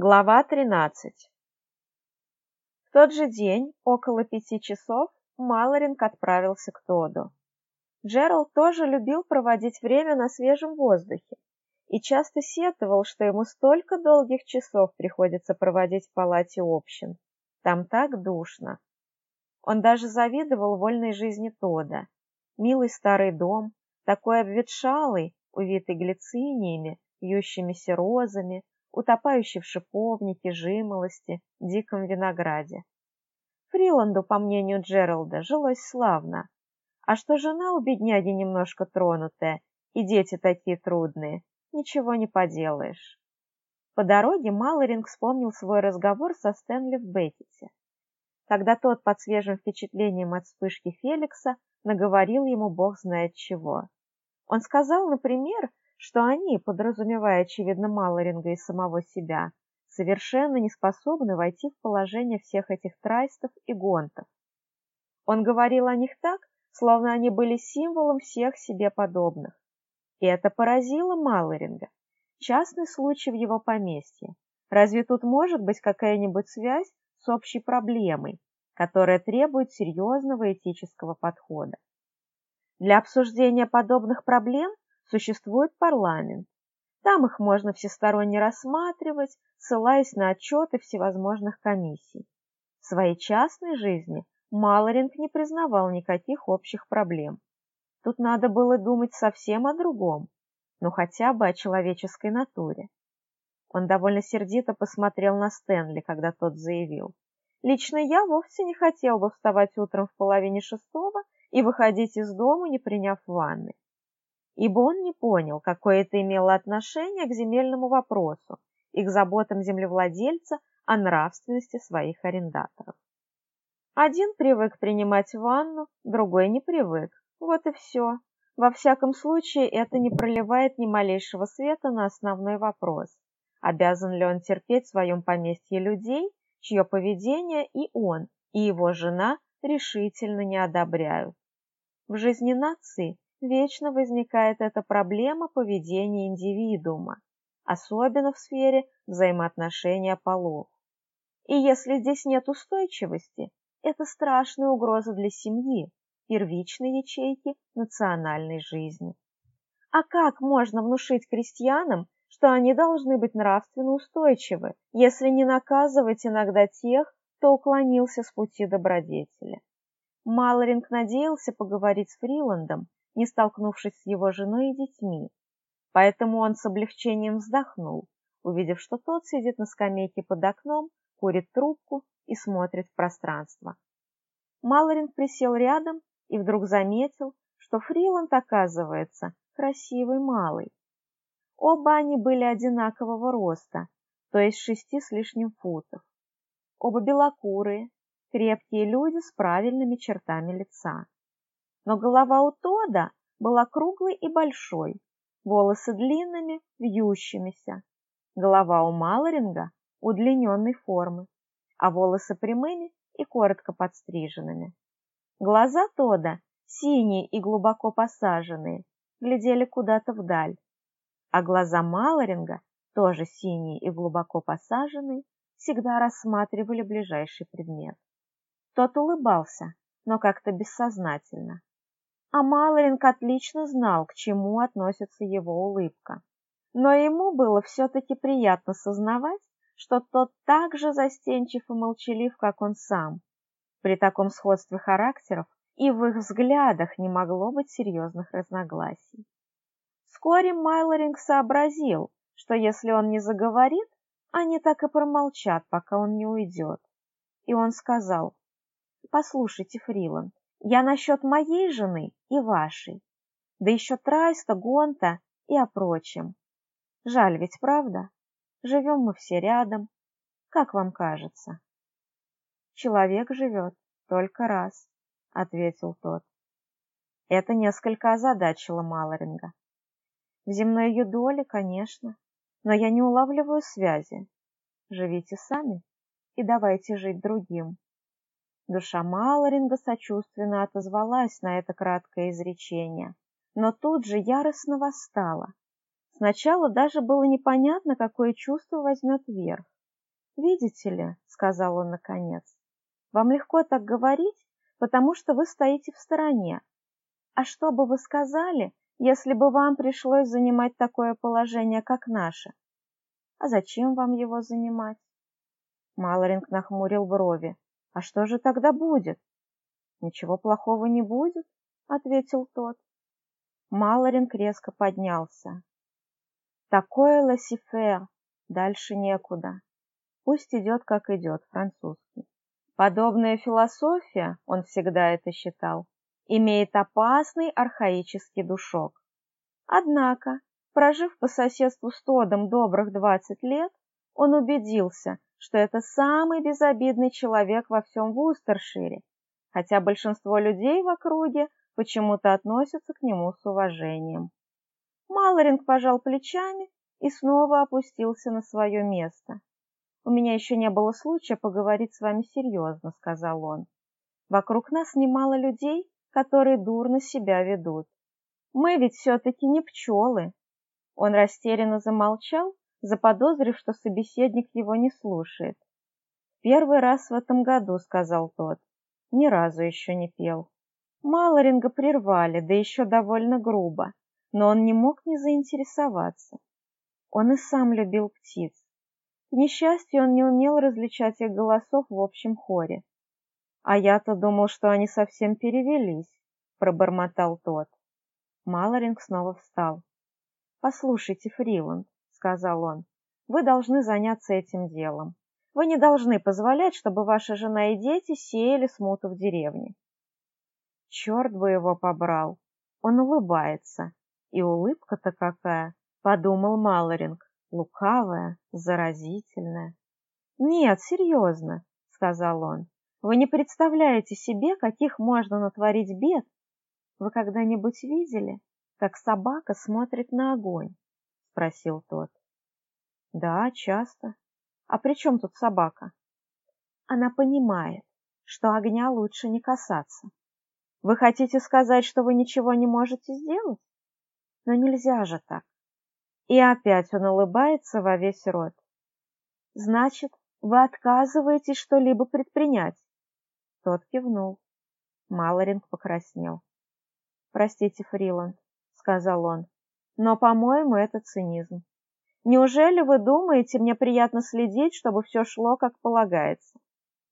Глава 13 В тот же день, около пяти часов, Малоринг отправился к Тоду. Джеральд тоже любил проводить время на свежем воздухе и часто сетовал, что ему столько долгих часов приходится проводить в палате общин. Там так душно. Он даже завидовал вольной жизни Тода. Милый старый дом, такой обветшалый, увитый глициниями, вьющимися розами, утопающий в шиповнике, жимолости, диком винограде. Фриланду, по мнению Джералда, жилось славно. А что жена у бедняги немножко тронутая, и дети такие трудные, ничего не поделаешь. По дороге Малоринг вспомнил свой разговор со Стэнли в Беккете, когда тот под свежим впечатлением от вспышки Феликса наговорил ему бог знает чего. Он сказал, например, что они, подразумевая очевидно Малоринга и самого себя, совершенно не способны войти в положение всех этих трайстов и гонтов. Он говорил о них так, словно они были символом всех себе подобных. И это поразило Малоринга. Частный случай в его поместье. Разве тут может быть какая-нибудь связь с общей проблемой, которая требует серьезного этического подхода? Для обсуждения подобных проблем существует парламент. Там их можно всесторонне рассматривать, ссылаясь на отчеты всевозможных комиссий. В своей частной жизни Малоринг не признавал никаких общих проблем. Тут надо было думать совсем о другом, ну хотя бы о человеческой натуре. Он довольно сердито посмотрел на Стэнли, когда тот заявил. «Лично я вовсе не хотел бы вставать утром в половине шестого и выходить из дома, не приняв ванны ибо он не понял, какое это имело отношение к земельному вопросу и к заботам землевладельца о нравственности своих арендаторов. Один привык принимать ванну, другой не привык. Вот и все. Во всяком случае, это не проливает ни малейшего света на основной вопрос. Обязан ли он терпеть в своем поместье людей, чье поведение и он, и его жена решительно не одобряют? В жизни нации вечно возникает эта проблема поведения индивидуума, особенно в сфере взаимоотношения полов. И если здесь нет устойчивости, это страшная угроза для семьи, первичной ячейки национальной жизни. А как можно внушить крестьянам, что они должны быть нравственно устойчивы, если не наказывать иногда тех, кто уклонился с пути добродетели? Малоринг надеялся поговорить с Фриландом не столкнувшись с его женой и детьми. Поэтому он с облегчением вздохнул, увидев, что тот сидит на скамейке под окном, курит трубку и смотрит в пространство. Малорин присел рядом и вдруг заметил, что Фриланд, оказывается, красивый малый. Оба они были одинакового роста, то есть шести с лишним футов. Оба белокурые, крепкие люди с правильными чертами лица но голова у Тода была круглой и большой, волосы длинными, вьющимися. Голова у Малоринга удлиненной формы, а волосы прямыми и коротко подстриженными. Глаза Тода, синие и глубоко посаженные, глядели куда-то вдаль, а глаза Малоринга, тоже синие и глубоко посаженные, всегда рассматривали ближайший предмет. Тот улыбался, но как-то бессознательно а Малоринг отлично знал, к чему относится его улыбка. Но ему было все-таки приятно сознавать, что тот так же застенчив и молчалив, как он сам. При таком сходстве характеров и в их взглядах не могло быть серьезных разногласий. Вскоре Майлоринг сообразил, что если он не заговорит, они так и промолчат, пока он не уйдет. И он сказал, «Послушайте, Фриланд, я насчет моей жены и вашей, да еще Трайста, Гонта и о прочем. Жаль ведь, правда? Живем мы все рядом. Как вам кажется? Человек живет только раз, ответил тот. Это несколько озадачило Малоринга. В земной ее доле, конечно, но я не улавливаю связи. Живите сами и давайте жить другим. Душа Малоринга сочувственно отозвалась на это краткое изречение, но тут же яростно восстала. Сначала даже было непонятно, какое чувство возьмет верх. «Видите ли», — сказал он наконец, — «вам легко так говорить, потому что вы стоите в стороне. А что бы вы сказали, если бы вам пришлось занимать такое положение, как наше? А зачем вам его занимать?» Малоринг нахмурил брови. «А что же тогда будет?» «Ничего плохого не будет», — ответил тот. Малоринг резко поднялся. «Такое лассифер, дальше некуда. Пусть идет, как идет, французский. Подобная философия, он всегда это считал, имеет опасный архаический душок. Однако, прожив по соседству с Тодом добрых 20 лет, он убедился, что это самый безобидный человек во всем Вустершире, хотя большинство людей в округе почему-то относятся к нему с уважением. Малоринг пожал плечами и снова опустился на свое место. «У меня еще не было случая поговорить с вами серьезно», — сказал он. «Вокруг нас немало людей, которые дурно себя ведут. Мы ведь все-таки не пчелы». Он растерянно замолчал, заподозрив, что собеседник его не слушает. «Первый раз в этом году», — сказал тот. «Ни разу еще не пел». Малоринга прервали, да еще довольно грубо, но он не мог не заинтересоваться. Он и сам любил птиц, к несчастью, он не умел различать их голосов в общем хоре. «А я-то думал, что они совсем перевелись», — пробормотал тот. Малоринг снова встал. «Послушайте, Фриланд», — сказал он, — «вы должны заняться этим делом. Вы не должны позволять, чтобы ваша жена и дети сеяли смуту в деревне». Черт бы его побрал! Он улыбается. И улыбка-то какая, подумал Малоринг лукавая, заразительная. «Нет, серьезно», — сказал он, — «вы не представляете себе, каких можно натворить бед. Вы когда-нибудь видели, как собака смотрит на огонь?» — спросил тот. «Да, часто. А при чем тут собака?» Она понимает, что огня лучше не касаться. Вы хотите сказать, что вы ничего не можете сделать? Но нельзя же так. И опять он улыбается во весь рот. Значит, вы отказываетесь что-либо предпринять? Тот кивнул. Малоринг покраснел. Простите, Фриланд, сказал он, но, по-моему, это цинизм. Неужели вы думаете, мне приятно следить, чтобы все шло, как полагается?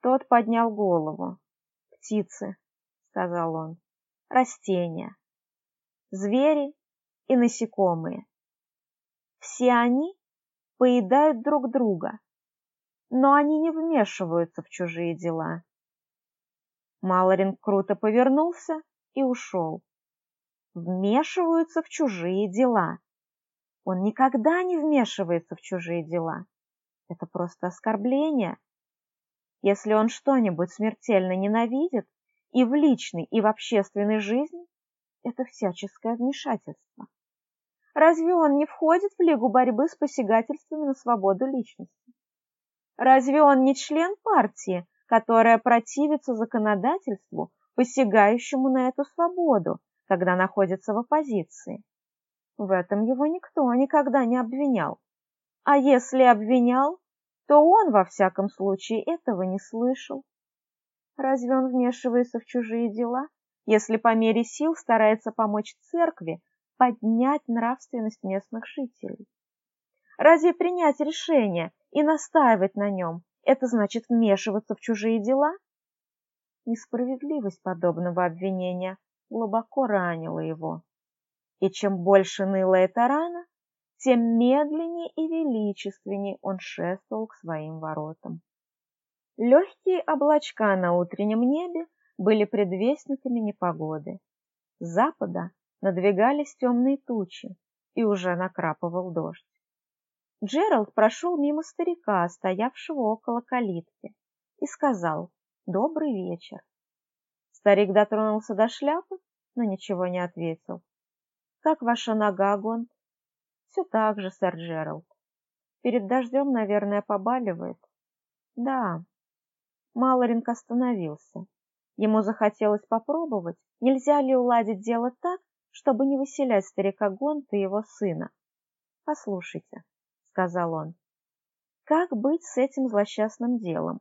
Тот поднял голову. Птицы, сказал он, растения, звери и насекомые. Все они поедают друг друга, но они не вмешиваются в чужие дела. Малорин круто повернулся и ушел. Вмешиваются в чужие дела. Он никогда не вмешивается в чужие дела. Это просто оскорбление. Если он что-нибудь смертельно ненавидит и в личной, и в общественной жизни, это всяческое вмешательство. Разве он не входит в Лигу борьбы с посягательствами на свободу личности? Разве он не член партии, которая противится законодательству, посягающему на эту свободу, когда находится в оппозиции? В этом его никто никогда не обвинял. А если обвинял, то он, во всяком случае, этого не слышал. Разве он вмешивается в чужие дела, если по мере сил старается помочь церкви поднять нравственность местных жителей. Разве принять решение и настаивать на нем – это значит вмешиваться в чужие дела? Несправедливость подобного обвинения глубоко ранила его. И чем больше ныла эта рана, тем медленнее и величественнее он шествовал к своим воротам. Легкие облачка на утреннем небе были предвестниками непогоды. С запада надвигались темные тучи, и уже накрапывал дождь. Джеральд прошел мимо старика, стоявшего около калитки, и сказал «Добрый вечер». Старик дотронулся до шляпы, но ничего не ответил. «Как ваша нога, Гонт?» «Все так же, сэр Джеральд. Перед дождем, наверное, побаливает». «Да». Малоринг остановился. Ему захотелось попробовать, нельзя ли уладить дело так, чтобы не выселять старика Гонта и его сына. «Послушайте», — сказал он, — Как быть с этим злосчастным делом?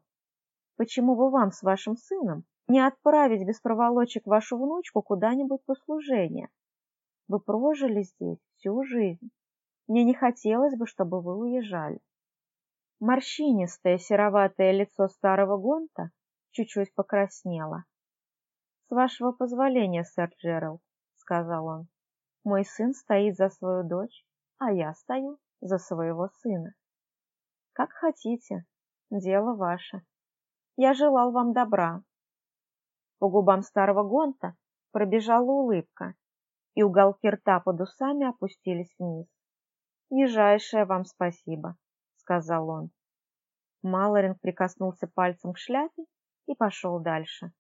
Почему бы вам с вашим сыном не отправить без проволочек вашу внучку куда-нибудь по служение? Вы прожили здесь всю жизнь. Мне не хотелось бы, чтобы вы уезжали. Морщинистое сероватое лицо старого Гонта чуть-чуть покраснело. «С вашего позволения, сэр Джеральд», — сказал он, — «мой сын стоит за свою дочь, а я стою за своего сына. Как хотите, дело ваше. Я желал вам добра». По губам старого Гонта пробежала улыбка, и уголки рта под усами опустились вниз. «Нижайшее вам спасибо», сказал он. Малорин прикоснулся пальцем к шляпе и пошел дальше.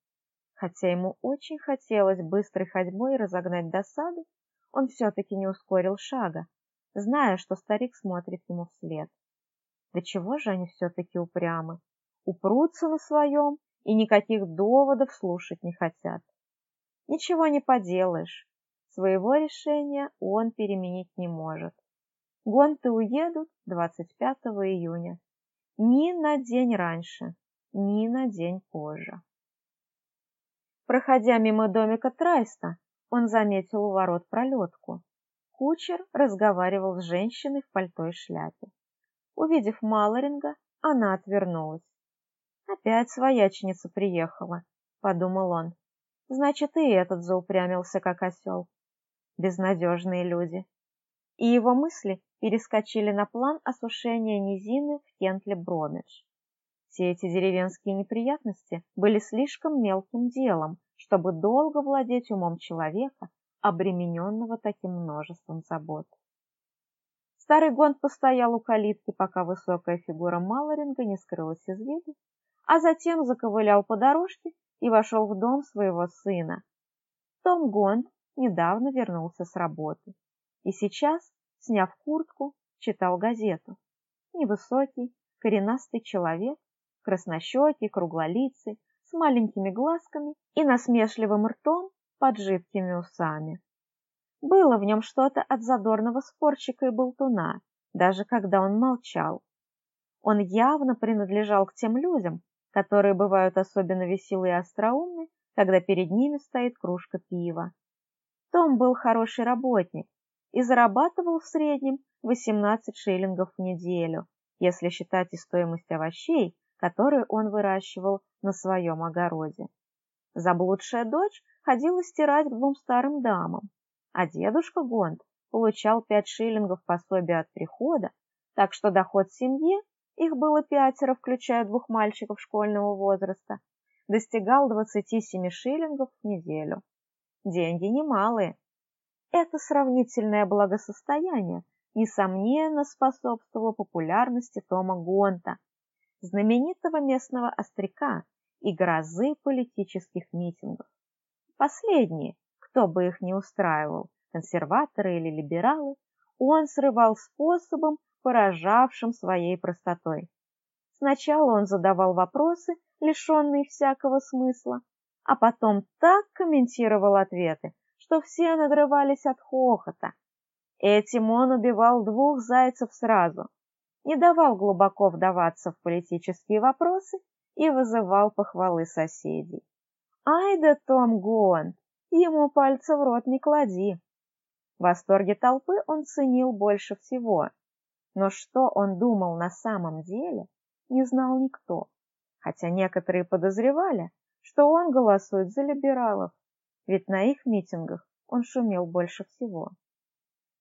Хотя ему очень хотелось быстрой ходьбой разогнать досаду, он все-таки не ускорил шага, зная, что старик смотрит ему вслед. Да чего же они все-таки упрямы? Упрутся на своем и никаких доводов слушать не хотят. Ничего не поделаешь, своего решения он переменить не может. Гонты уедут 25 июня. Ни на день раньше, ни на день позже. Проходя мимо домика Трайста, он заметил у ворот пролетку. Кучер разговаривал с женщиной в пальто и шляпе. Увидев Малоринга, она отвернулась. «Опять своячница приехала», — подумал он. «Значит, и этот заупрямился, как осел. Безнадежные люди и его мысли перескочили на план осушения низины в Кентле-Бромидж. Все эти деревенские неприятности были слишком мелким делом, чтобы долго владеть умом человека, обремененного таким множеством забот. Старый Гонд постоял у калитки, пока высокая фигура Малоринга не скрылась из виду, а затем заковылял по дорожке и вошел в дом своего сына. Том Гонд недавно вернулся с работы и сейчас, сняв куртку, читал газету. Невысокий, коренастый человек, краснощекий, круглолицый, с маленькими глазками и насмешливым ртом под жидкими усами. Было в нем что-то от задорного спорщика и болтуна, даже когда он молчал. Он явно принадлежал к тем людям, которые бывают особенно веселые и остроумны, когда перед ними стоит кружка пива. Том был хороший работник, и зарабатывал в среднем 18 шиллингов в неделю, если считать и стоимость овощей, которые он выращивал на своем огороде. Заблудшая дочь ходила стирать к двум старым дамам, а дедушка Гонд получал 5 шиллингов пособия от прихода, так что доход семьи, их было пятеро, включая двух мальчиков школьного возраста, достигал 27 шиллингов в неделю. Деньги немалые, это сравнительное благосостояние, несомненно, способствовало популярности Тома Гонта, знаменитого местного остряка и грозы политических митингов. Последние, кто бы их ни устраивал, консерваторы или либералы, он срывал способом, поражавшим своей простотой. Сначала он задавал вопросы, лишенные всякого смысла, а потом так комментировал ответы, что все надрывались от хохота. Этим он убивал двух зайцев сразу, не давал глубоко вдаваться в политические вопросы и вызывал похвалы соседей. «Ай да Том Гуант, ему пальца в рот не клади!» В восторге толпы он ценил больше всего, но что он думал на самом деле, не знал никто, хотя некоторые подозревали, что он голосует за либералов ведь на их митингах он шумел больше всего.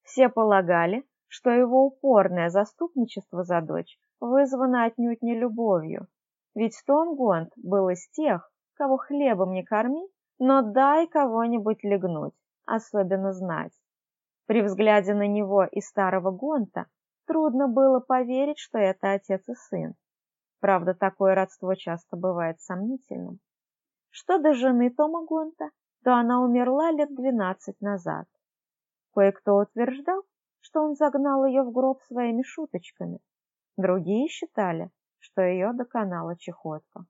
Все полагали, что его упорное заступничество за дочь вызвано отнюдь не любовью, ведь Том Гонт был из тех, кого хлебом не корми, но дай кого-нибудь легнуть, особенно знать. При взгляде на него и старого Гонта трудно было поверить, что это отец и сын. Правда, такое родство часто бывает сомнительным. Что до жены Тома Гонта, то она умерла лет двенадцать назад. Кое-кто утверждал, что он загнал ее в гроб своими шуточками. Другие считали, что ее доконала чехотка.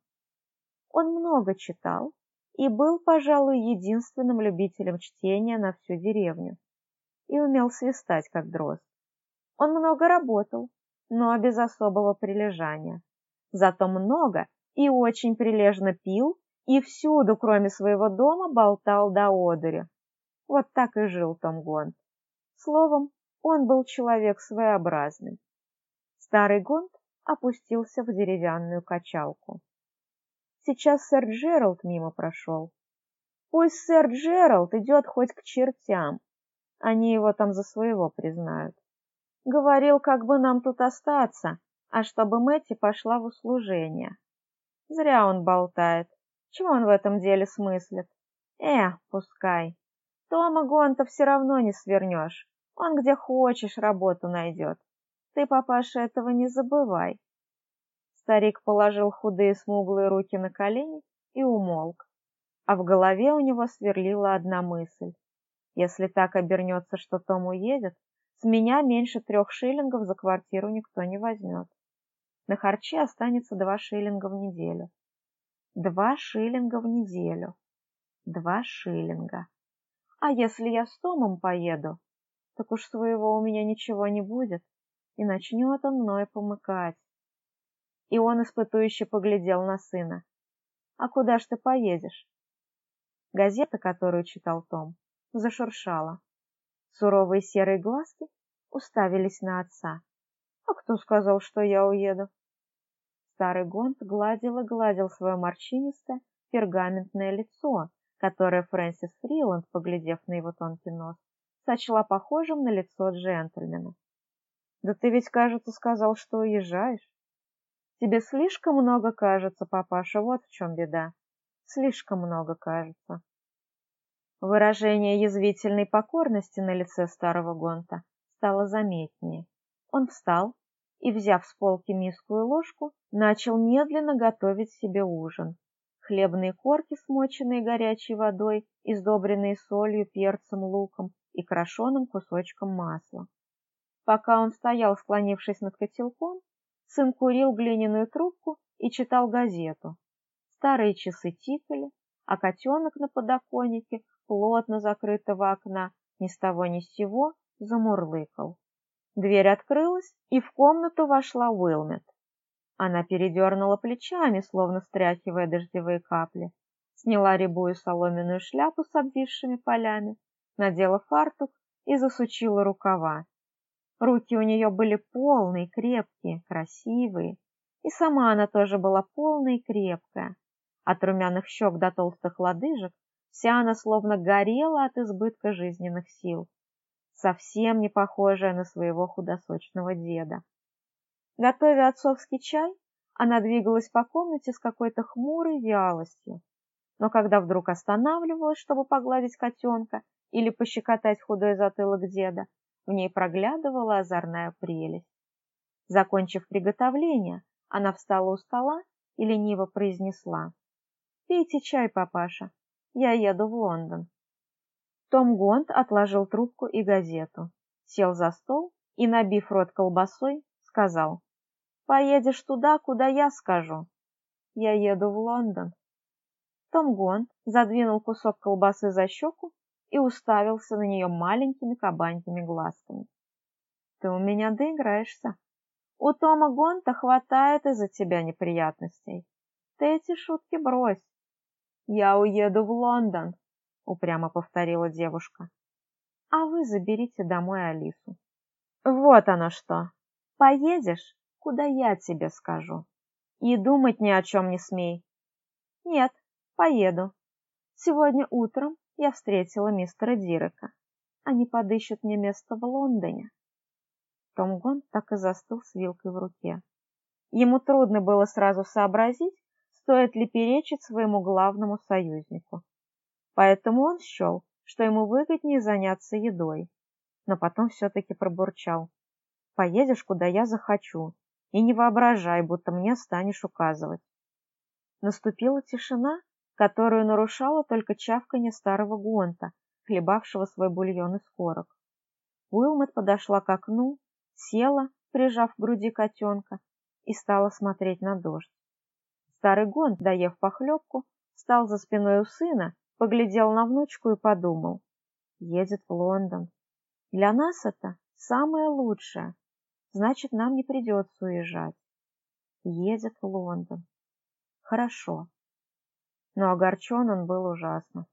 Он много читал и был, пожалуй, единственным любителем чтения на всю деревню и умел свистать, как дрозд. Он много работал но без особого прилежания. Зато много и очень прилежно пил и всюду, кроме своего дома, болтал до одури. Вот так и жил Том Гонт. Словом, он был человек своеобразный. Старый Гонт опустился в деревянную качалку. Сейчас сэр Джеральд мимо прошел. Пусть сэр Джеральд идет хоть к чертям. Они его там за своего признают. Говорил, как бы нам тут остаться, а чтобы Мэтти пошла в услужение. Зря он болтает. Чего он в этом деле смыслит? Э, пускай. Тома Гонта все равно не свернешь. Он где хочешь работу найдет. Ты, папаша, этого не забывай. Старик положил худые смуглые руки на колени и умолк. А в голове у него сверлила одна мысль. Если так обернется, что Том уедет, с меня меньше трех шиллингов за квартиру никто не возьмет. На харче останется два шиллинга в неделю. Два шиллинга в неделю. Два шиллинга. А если я с Томом поеду, так уж своего у меня ничего не будет, и начнет он мной помыкать. И он испытующе поглядел на сына. «А куда ж ты поедешь?» Газета, которую читал Том, зашуршала. Суровые серые глазки уставились на отца. «А кто сказал, что я уеду?» Старый Гонт гладил и гладил свое морщинистое пергаментное лицо, которое Фрэнсис Фриланд, поглядев на его тонкий нос, сочла похожим на лицо джентльмена. «Да ты ведь, кажется, сказал, что уезжаешь». «Тебе слишком много кажется, папаша, вот в чем беда. Слишком много кажется». Выражение язвительной покорности на лице старого Гонта стало заметнее. Он встал и, взяв с полки миску и ложку, начал медленно готовить себе ужин. Хлебные корки, смоченные горячей водой, издобренные солью, перцем, луком, и крошеным кусочком масла. Пока он стоял, склонившись над котелком, сын курил глиняную трубку и читал газету. Старые часы тикали, а котенок на подоконнике, плотно закрытого окна, ни с того ни с сего замурлыкал. Дверь открылась, и в комнату вошла Уилмет. Она передернула плечами, словно стряхивая дождевые капли, сняла рябую соломенную шляпу с обвисшими полями надела фартук и засучила рукава. Руки у нее были полные, крепкие, красивые, и сама она тоже была полная и крепкая. От румяных щек до толстых лодыжек вся она словно горела от избытка жизненных сил, совсем не похожая на своего худосочного деда. Готовя отцовский чай, она двигалась по комнате с какой-то хмурой вялостью, но когда вдруг останавливалась, чтобы погладить котенка или пощекотать худой затылок деда, в ней проглядывала озорная прелесть. Закончив приготовление, она встала у стола и лениво произнесла. «Пейте чай, папаша, я еду в Лондон». Том Гонт отложил трубку и газету, сел за стол и, набив рот колбасой, сказал. «Поедешь туда, куда я скажу. Я еду в Лондон». Том Гонт задвинул кусок колбасы за щеку и уставился на нее маленькими кабанькими глазками. «Ты у меня доиграешься. У Тома Гонта хватает из-за тебя неприятностей. Ты эти шутки брось. Я уеду в Лондон», — упрямо повторила девушка. «А вы заберите домой Алису». «Вот оно что. Поедешь, куда я тебе скажу. И думать ни о чем не смей». «Нет, поеду. Сегодня утром я встретила мистера Дирека. Они подыщут мне место в Лондоне. Том Гон так и застыл с вилкой в руке. Ему трудно было сразу сообразить, стоит ли перечить своему главному союзнику. Поэтому он счел, что ему выгоднее заняться едой. Но потом все-таки пробурчал. «Поедешь, куда я захочу, и не воображай, будто мне станешь указывать». Наступила тишина, которую нарушало только чавканье старого гонта, хлебавшего свой бульон из корок. Уилмот подошла к окну, села, прижав к груди котенка, и стала смотреть на дождь. Старый гонт, доев похлебку, встал за спиной у сына, поглядел на внучку и подумал. Едет в Лондон. Для нас это самое лучшее. Значит, нам не придется уезжать. Едет в Лондон. Хорошо. Но огорчен он был ужасно.